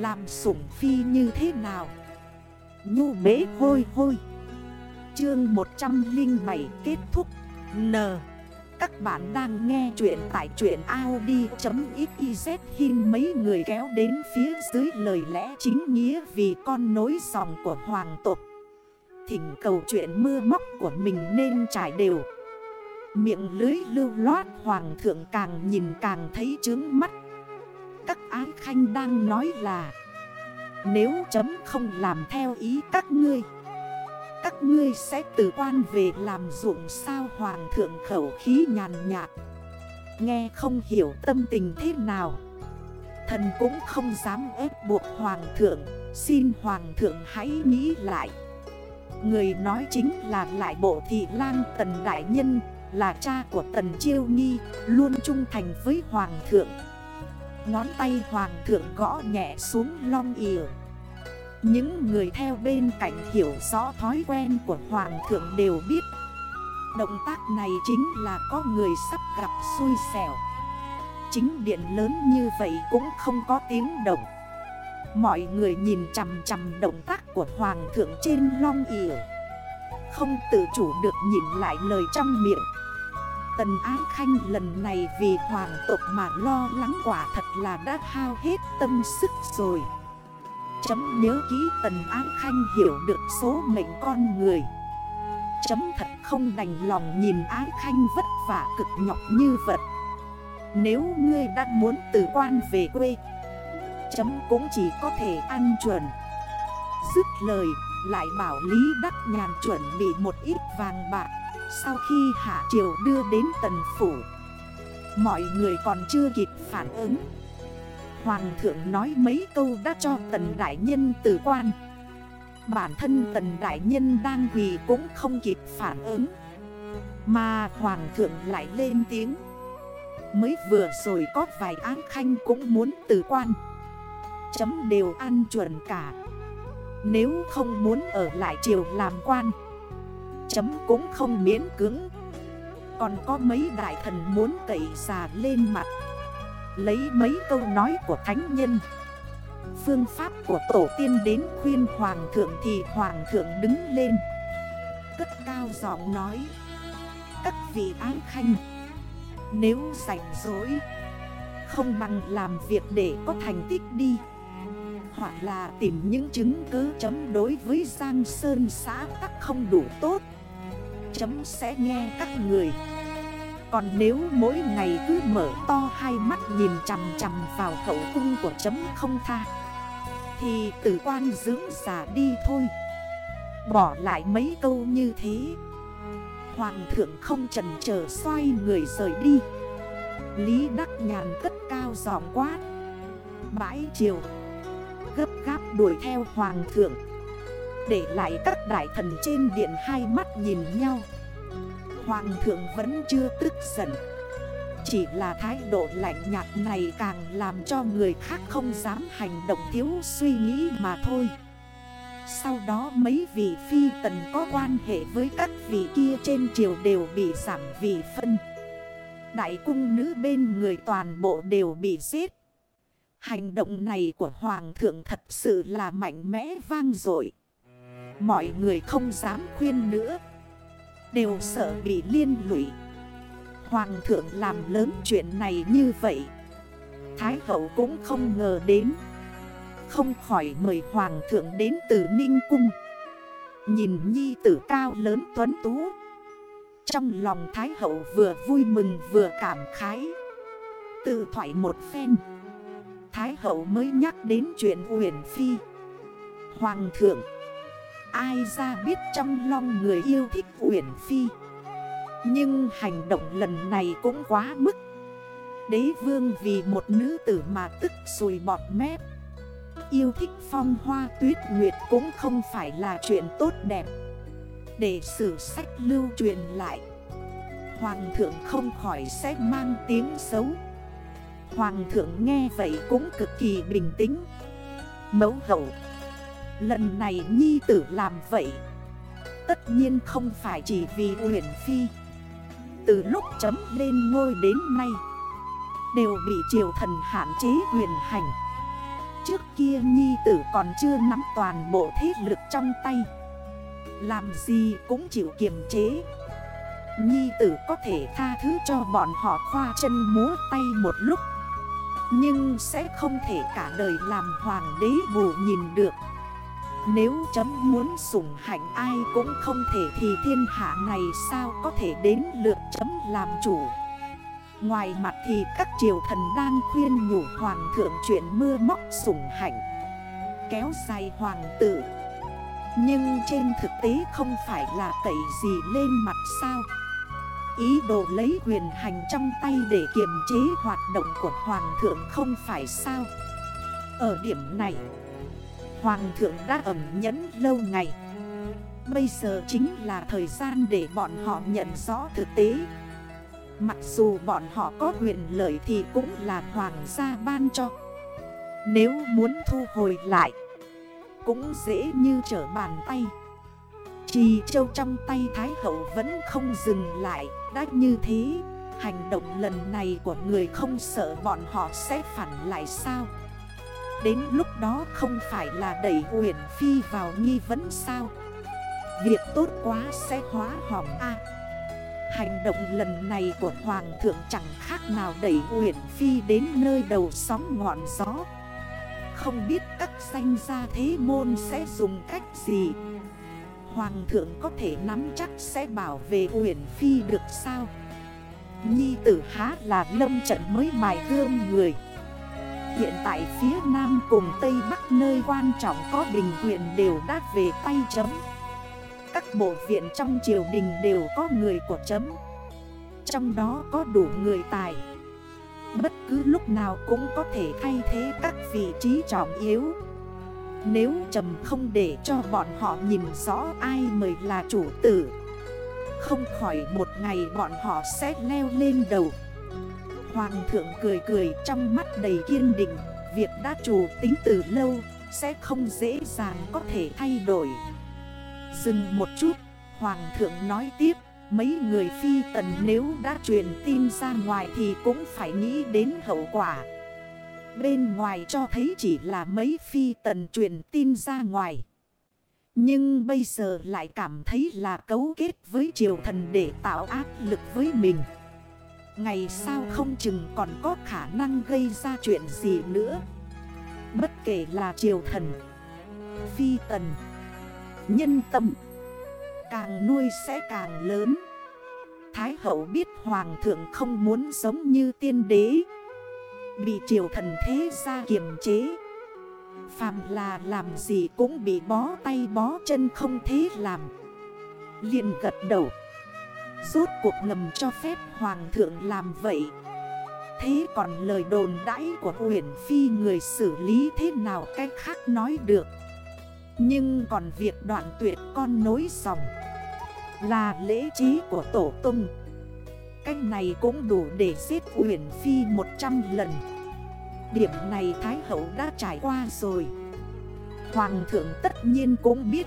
Làm sủng phi như thế nào? Nhu bế hôi hôi. Chương 107 kết thúc. N. Các bạn đang nghe chuyện tại chuyện Audi.xyz Hin mấy người kéo đến phía dưới lời lẽ chính nghĩa Vì con nối dòng của hoàng tộc. Thỉnh cầu chuyện mưa móc của mình nên trải đều. Miệng lưới lưu loát, hoàng thượng càng nhìn càng thấy trướng mắt. Các ái khanh đang nói là, Nếu chấm không làm theo ý các ngươi Các ngươi sẽ từ quan về làm dụng sao hoàng thượng khẩu khí nhàn nhạt. Nghe không hiểu tâm tình thế nào, Thần cũng không dám ép buộc hoàng thượng, Xin hoàng thượng hãy nghĩ lại. Người nói chính là lại bộ thị lang tần đại nhân, là cha của Tần Chiêu Nghi, Luôn trung thành với Hoàng thượng. Ngón tay Hoàng thượng gõ nhẹ xuống long ỉa. Những người theo bên cạnh hiểu rõ thói quen của Hoàng thượng đều biết. Động tác này chính là có người sắp gặp xui xẻo. Chính điện lớn như vậy cũng không có tiếng động. Mọi người nhìn chằm chằm động tác của Hoàng thượng trên long ỉa. Không tự chủ được nhìn lại lời trong miệng. Tần Ái Khanh lần này vì hoàng tộc mà lo lắng quả thật là đã hao hết tâm sức rồi. Chấm nhớ kỹ Tần Ái Khanh hiểu được số mệnh con người. Chấm thật không đành lòng nhìn Ái Khanh vất vả cực nhọc như vật. Nếu ngươi đã muốn từ quan về quê, Chấm cũng chỉ có thể ăn chuẩn. Dứt lời, lại bảo Lý Đắc Nhàn chuẩn bị một ít vàng bạc sau khi Hạ Triều đưa đến tần phủ, Mọi người còn chưa kịp phản ứng. Hoàng thượng nói mấy câu đã cho tần đại nhân tử quan. Bản thân tần đại nhân đang quỳ cũng không kịp phản ứng, Mà hoàng thượng lại lên tiếng. Mới vừa rồi có vài án khanh cũng muốn tử quan, Chấm đều ăn chuẩn cả. Nếu không muốn ở lại triều làm quan Chấm cũng không miễn cứng. Còn có mấy đại thần muốn cậy xà lên mặt. Lấy mấy câu nói của thánh nhân. Phương pháp của tổ tiên đến khuyên hoàng thượng thì hoàng thượng đứng lên. Cất cao giọng nói. Các vị ái khanh, Nếu rảnh rỗi, Không bằng làm việc để có thành tích đi. Hoặc là tìm những chứng cứ chấm đối với Giang Sơn xã tắc không đủ tốt chấm sẽ nghe các người. Còn nếu mỗi ngày cứ mở to hai mắt nhìn chằm chằm vào hậu cung của chấm không tha, Thì tử quan dưỡng giả đi thôi. Bỏ lại mấy câu như thế, Hoàng thượng không trần chờ xoay người rời đi. Lý Đắc Nhàn cất cao giọng quát, Bãi chiều Gấp gáp đuổi theo Hoàng thượng để lại các đại thần trên điện hai mắt nhìn nhau. Hoàng thượng vẫn chưa tức giận. Chỉ là thái độ lạnh nhạt này càng làm cho người khác không dám hành động thiếu suy nghĩ mà thôi. Sau đó mấy vị phi tần có quan hệ với các vị kia trên triều đều bị giảm vị phân. Đại cung nữ bên người toàn bộ đều bị giết. Hành động này của Hoàng thượng thật sự là mạnh mẽ vang dội. Mọi người không dám khuyên nữa. Đều sợ bị liên lụy. Hoàng thượng làm lớn chuyện này như vậy. Thái hậu cũng không ngờ đến. Không khỏi mời hoàng thượng đến từ Ninh Cung. Nhìn nhi tử cao lớn tuấn tú. Trong lòng Thái hậu vừa vui mừng vừa cảm khái. Tự thoại một phen. Thái hậu mới nhắc đến chuyện huyền phi. Hoàng thượng Ai ra biết trong lòng người yêu thích Uyển Phi. Nhưng hành động lần này cũng quá mức. Đế vương vì một nữ tử mà tức sùi bọt mép. Yêu thích phong hoa tuyết nguyệt cũng không phải là chuyện tốt đẹp. Để sử sách lưu truyền lại, Hoàng thượng không khỏi sẽ mang tiếng xấu. Hoàng thượng nghe vậy cũng cực kỳ bình tĩnh. Mấu hậu Lần này nhi tử làm vậy. Tất nhiên không phải chỉ vì huyền phi. Từ lúc chấm lên ngôi đến nay, Đều bị triều thần hạn chế huyền hành. Trước kia nhi tử còn chưa nắm toàn bộ thế lực trong tay. Làm gì cũng chịu kiềm chế. Nhi tử có thể tha thứ cho bọn họ khoa chân múa tay một lúc. Nhưng sẽ không thể cả đời làm hoàng đế bù nhìn được. Nếu chấm muốn sủng hạnh ai cũng không thể thì thiên hạ này sao có thể đến lượt chấm làm chủ? Ngoài mặt thì các triều thần đang khuyên nhủ hoàng thượng chuyện mưa móc sủng hạnh, Kéo dài hoàng tử. Nhưng trên thực tế không phải là tẩy gì lên mặt sao? Ý đồ lấy quyền hành trong tay để kiềm chế hoạt động của hoàng thượng không phải sao? Ở điểm này Hoàng thượng đã ẩm nhẫn lâu ngày. Bây giờ chính là thời gian để bọn họ nhận rõ thực tế. Mặc dù bọn họ có quyền lợi thì cũng là hoàng gia ban cho. Nếu muốn thu hồi lại, Cũng dễ như trở bàn tay. Trì châu trong tay Thái Hậu vẫn không dừng lại, Đã như thế, Hành động lần này của người không sợ bọn họ sẽ phản lại sao? Đến lúc đó không phải là đẩy huyền phi vào nghi vấn sao? Việc tốt quá sẽ hóa hỏng a. Hành động lần này của Hoàng thượng chẳng khác nào đẩy huyền phi đến nơi đầu sóng ngọn gió. Không biết các danh gia thế môn sẽ dùng cách gì. Hoàng thượng có thể nắm chắc sẽ bảo vệ huyền phi được sao? Nhi tử há là lâm trận mới mài gương người. Hiện tại phía Nam cùng Tây Bắc nơi quan trọng có bình quyền đều đã về tay chấm. Các bộ viện trong triều đình đều có người của chấm. Trong đó có đủ người tài. Bất cứ lúc nào cũng có thể thay thế các vị trí trọng yếu. Nếu trầm không để cho bọn họ nhìn rõ ai mới là chủ tử, Không khỏi một ngày bọn họ sẽ leo lên đầu. Hoàng thượng cười cười trong mắt đầy kiên định Việc đã chủ tính từ lâu, sẽ không dễ dàng có thể thay đổi Dừng một chút, Hoàng thượng nói tiếp, Mấy người phi tần nếu đã truyền tin ra ngoài thì cũng phải nghĩ đến hậu quả Bên ngoài cho thấy chỉ là mấy phi tần truyền tin ra ngoài. Nhưng bây giờ lại cảm thấy là cấu kết với triều thần để tạo áp lực với mình. Ngày sau không chừng còn có khả năng gây ra chuyện gì nữa. Bất kể là triều thần, phi tần, nhân tâm, càng nuôi sẽ càng lớn. Thái hậu biết hoàng thượng không muốn giống như tiên đế. Bị triều thần thế ra kiềm chế Phàm là làm gì cũng bị bó tay bó chân không thế làm liền gật đầu Rốt cuộc ngầm cho phép hoàng thượng làm vậy. Thế còn lời đồn đãi của huyền phi người xử lý thế nào cách khác nói được. Nhưng còn việc đoạn tuyệt con nối dòng Là lễ trí của tổ tung Cách này cũng đủ để giết Uyển Phi 100 lần. Điểm này Thái Hậu đã trải qua rồi. Hoàng thượng tất nhiên cũng biết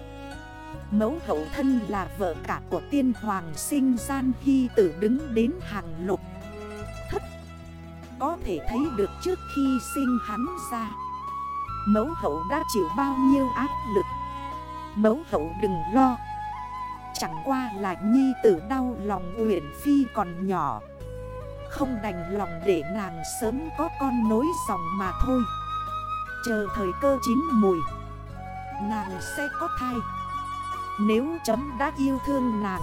Mẫu hậu thân là vợ cả của tiên hoàng sinh gian hy tử đứng đến hàng lục. Thất. Có thể thấy được trước khi sinh hắn ra. Mẫu hậu đã chịu bao nhiêu áp lực? Mẫu hậu đừng lo. Chẳng qua là nhi tử đau lòng Uyển Phi còn nhỏ. Không đành lòng để nàng sớm có con nối dòng mà thôi. Chờ thời cơ chín mùi, Nàng sẽ có thai. Nếu chấm đã yêu thương nàng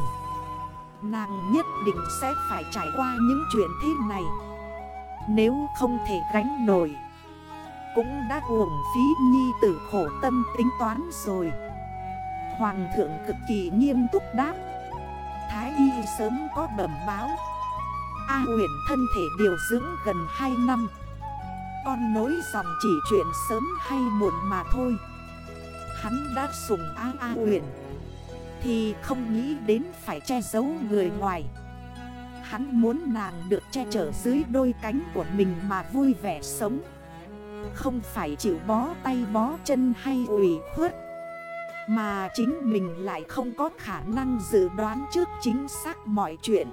Nàng nhất định sẽ phải trải qua những chuyện thế này. Nếu không thể gánh nổi, Cũng đã uổng phí nhi tử khổ tâm tính toán rồi. Hoàng thượng cực kỳ nghiêm túc đáp, Thái y sớm có bẩm báo. A huyền thân thể điều dưỡng gần 2 năm. Con nối dòng chỉ chuyện sớm hay muộn mà thôi. Hắn đã sùng A A huyền thì không nghĩ đến phải che giấu người ngoài. Hắn muốn nàng được che chở dưới đôi cánh của mình mà vui vẻ sống. Không phải chịu bó tay bó chân hay ủy khuất, mà chính mình lại không có khả năng dự đoán trước chính xác mọi chuyện.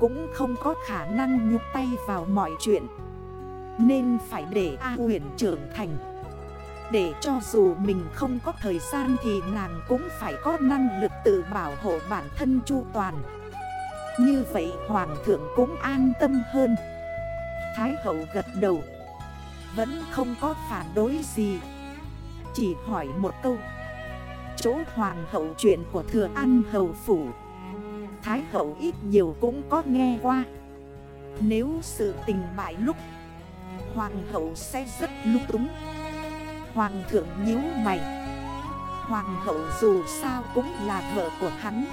Cũng không có khả năng nhúc tay vào mọi chuyện, Nên phải để A huyền trưởng thành. Để cho dù mình không có thời gian thì nàng cũng phải có năng lực tự bảo hộ bản thân chu toàn. Như vậy hoàng thượng cũng an tâm hơn. Thái hậu gật đầu. Vẫn không có phản đối gì. Chỉ hỏi một câu. Chỗ hoàng hậu chuyện của thừa an hầu phủ. Thái hậu ít nhiều cũng có nghe qua. Nếu sự tình bại lúc, Hoàng hậu sẽ rất lúc túng. Hoàng thượng nhíu mày. Hoàng hậu dù sao cũng là vợ của hắn.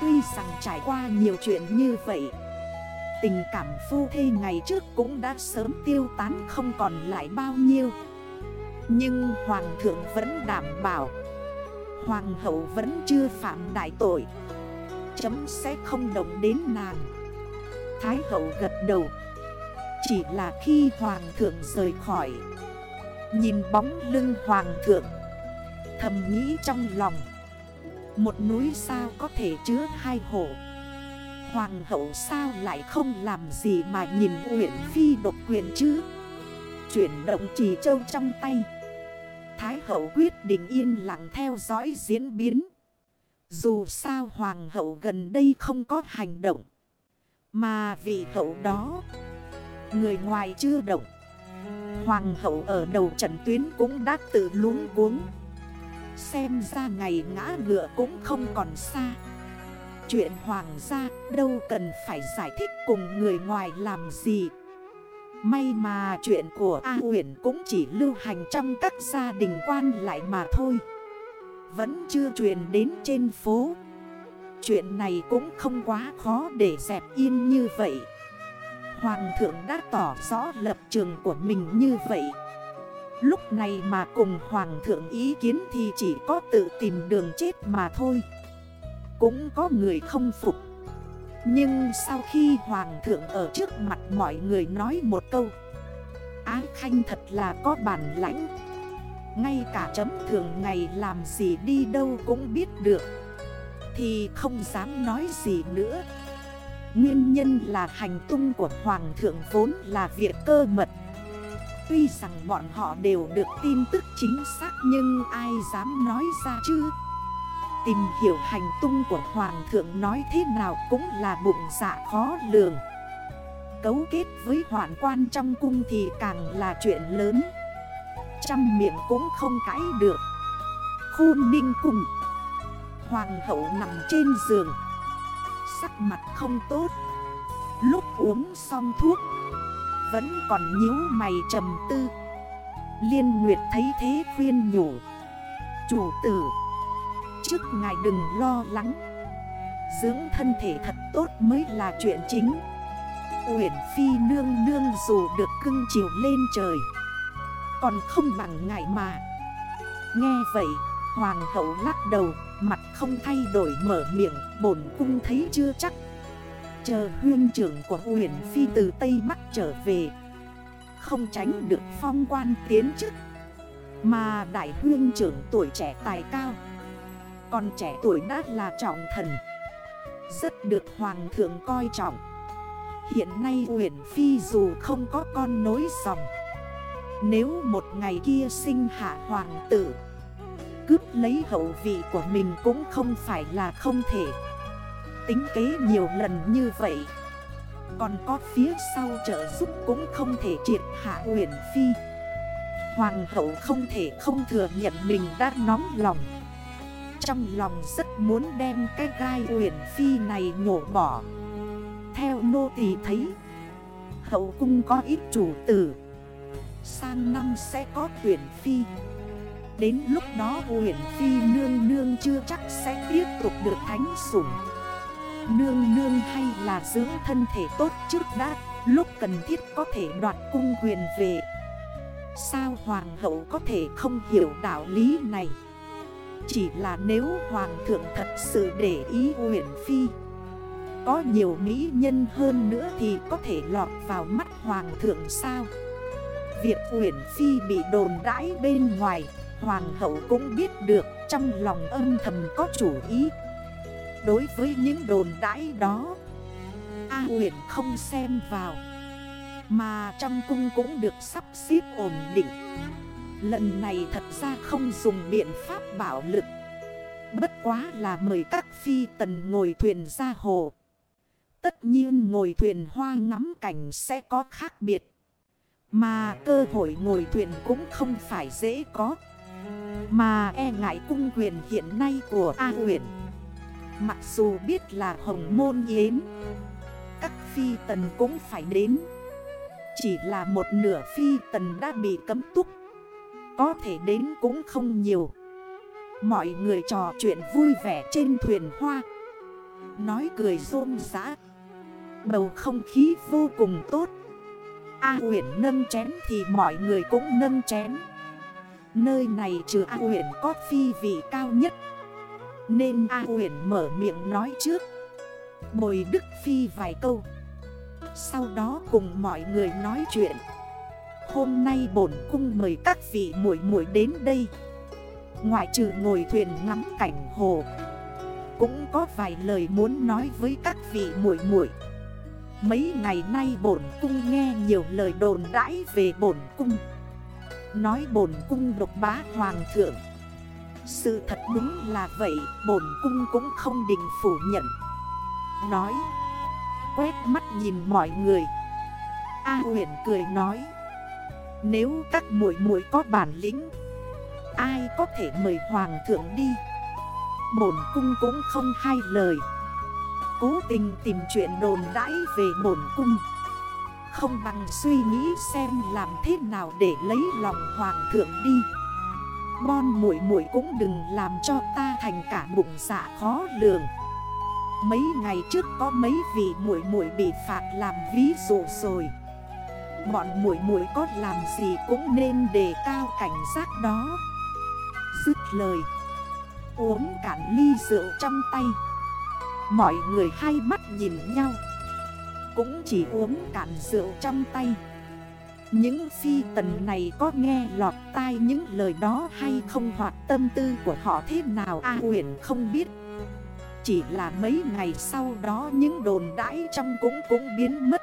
Tuy rằng trải qua nhiều chuyện như vậy, Tình cảm phu thê ngày trước cũng đã sớm tiêu tán không còn lại bao nhiêu. Nhưng Hoàng thượng vẫn đảm bảo, Hoàng hậu vẫn chưa phạm đại tội, Chấm sẽ không động đến nàng. Thái hậu gật đầu, Chỉ là khi Hoàng thượng rời khỏi Nhìn bóng lưng Hoàng thượng. Thầm nghĩ trong lòng, Một núi sao có thể chứa hai hổ Hoàng hậu sao lại không làm gì mà nhìn Uyển Phi độc quyền chứ? Chuyển động chỉ châu trong tay. Thái hậu quyết định yên lặng theo dõi diễn biến. Dù sao hoàng hậu gần đây không có hành động. Mà vị hậu đó, Người ngoài chưa động. Hoàng hậu ở đầu trận tuyến cũng đã tự lúng cuống. Xem ra ngày ngã ngựa cũng không còn xa. Chuyện hoàng gia đâu cần phải giải thích cùng người ngoài làm gì. May mà chuyện của A Huyền cũng chỉ lưu hành trong các gia đình quan lại mà thôi. Vẫn chưa truyền đến trên phố. Chuyện này cũng không quá khó để dẹp yên như vậy. Hoàng thượng đã tỏ rõ lập trường của mình như vậy. Lúc này mà cùng Hoàng thượng ý kiến thì chỉ có tự tìm đường chết mà thôi. Cũng có người không phục. Nhưng sau khi Hoàng thượng ở trước mặt mọi người nói một câu Ái Khanh thật là có bản lãnh. Ngay cả chấm thường ngày làm gì đi đâu cũng biết được. Thì không dám nói gì nữa. Nguyên nhân là hành tung của Hoàng thượng vốn là việc cơ mật. Tuy rằng bọn họ đều được tin tức chính xác nhưng ai dám nói ra chứ? Tìm hiểu hành tung của Hoàng thượng nói thế nào cũng là bụng dạ khó lường. Cấu kết với hoạn quan trong cung thì càng là chuyện lớn. Trăm miệng cũng không cãi được. Khôn ninh cùng. Hoàng hậu nằm trên giường. Sắc mặt không tốt. Lúc uống xong thuốc, Vẫn còn nhíu mày trầm tư. Liên Nguyệt thấy thế khuyên nhủ. Chủ tử, Trước ngài đừng lo lắng. Dưỡng thân thể thật tốt mới là chuyện chính. Uyển Phi nương nương dù được cưng chiều lên trời, Còn không bằng ngài mà. Nghe vậy, Hoàng hậu lắc đầu. Mặt không thay đổi mở miệng, Bổn cung thấy chưa chắc. Chờ huyên trưởng của huyền Phi từ Tây Bắc trở về. Không tránh được phong quan tiến chức. Mà đại huyên trưởng tuổi trẻ tài cao. Còn trẻ tuổi đã là trọng thần. Rất được hoàng thượng coi trọng. Hiện nay huyền Phi dù không có con nối dòng. Nếu một ngày kia sinh hạ hoàng tử Cướp lấy hậu vị của mình cũng không phải là không thể. Tính kế nhiều lần như vậy, Còn có phía sau trợ giúp cũng không thể triệt hạ Uyển Phi. Hoàng hậu không thể không thừa nhận mình đã nóng lòng. Trong lòng rất muốn đem cái gai Uyển Phi này nhổ bỏ. Theo nô tỳ thấy, Hậu cung có ít chủ tử. Sang năm sẽ có tuyển phi. Đến lúc đó huyện Phi nương nương chưa chắc sẽ tiếp tục được thánh sủng. Nương nương hay là dưỡng thân thể tốt trước đã, Lúc cần thiết có thể đoạt cung quyền về. Sao hoàng hậu có thể không hiểu đạo lý này? Chỉ là nếu hoàng thượng thật sự để ý huyện Phi, Có nhiều mỹ nhân hơn nữa thì có thể lọt vào mắt hoàng thượng sao? Việc huyện Phi bị đồn đãi bên ngoài Hoàng hậu cũng biết được trong lòng âm thầm có chủ ý. Đối với những đồn đãi đó, A huyền không xem vào, Mà trong cung cũng được sắp xếp ổn định. Lần này thật ra không dùng biện pháp bảo lực, Bất quá là mời các phi tần ngồi thuyền ra hồ. Tất nhiên ngồi thuyền hoa ngắm cảnh sẽ có khác biệt, Mà cơ hội ngồi thuyền cũng không phải dễ có. Mà e ngại cung quyền hiện nay của A huyện Mặc dù biết là hồng môn yến, Các phi tần cũng phải đến. Chỉ là một nửa phi tần đã bị cấm túc. Có thể đến cũng không nhiều. Mọi người trò chuyện vui vẻ trên thuyền hoa. Nói cười rôm rã. Bầu không khí vô cùng tốt. A huyện nâng chén thì mọi người cũng nâng chén. Nơi này trừ A huyện có phi vị cao nhất. Nên A huyện mở miệng nói trước. Bồi Đức Phi vài câu. Sau đó cùng mọi người nói chuyện. Hôm nay bổn cung mời các vị muội muội đến đây. Ngoại trừ ngồi thuyền ngắm cảnh hồ. Cũng có vài lời muốn nói với các vị muội muội. Mấy ngày nay bổn cung nghe nhiều lời đồn đãi về bổn cung. Nói bổn cung độc bá hoàng thượng. Sự thật đúng là vậy, Bổn cung cũng không định phủ nhận. Nói, Quét mắt nhìn mọi người. A huyền cười nói, Nếu các muội muội có bản lĩnh, Ai có thể mời hoàng thượng đi? Bổn cung cũng không hai lời. Cố tình tìm chuyện đồn đãi về bổn cung. Không bằng suy nghĩ xem làm thế nào để lấy lòng hoàng thượng đi. Bon muội muội cũng đừng làm cho ta thành cả bụng dạ khó lường. Mấy ngày trước có mấy vị muội muội bị phạt làm ví dụ rồi. Bọn muội muội có làm gì cũng nên đề cao cảnh giác đó. Dứt lời, Uống cạn ly rượu trong tay. Mọi người hai mắt nhìn nhau. Cũng chỉ uống cạn rượu trong tay. Những phi tần này có nghe lọt tai những lời đó hay không? Hoặc tâm tư của họ thế nào? A huyền không biết. Chỉ là mấy ngày sau đó những đồn đãi trong cũng cũng biến mất.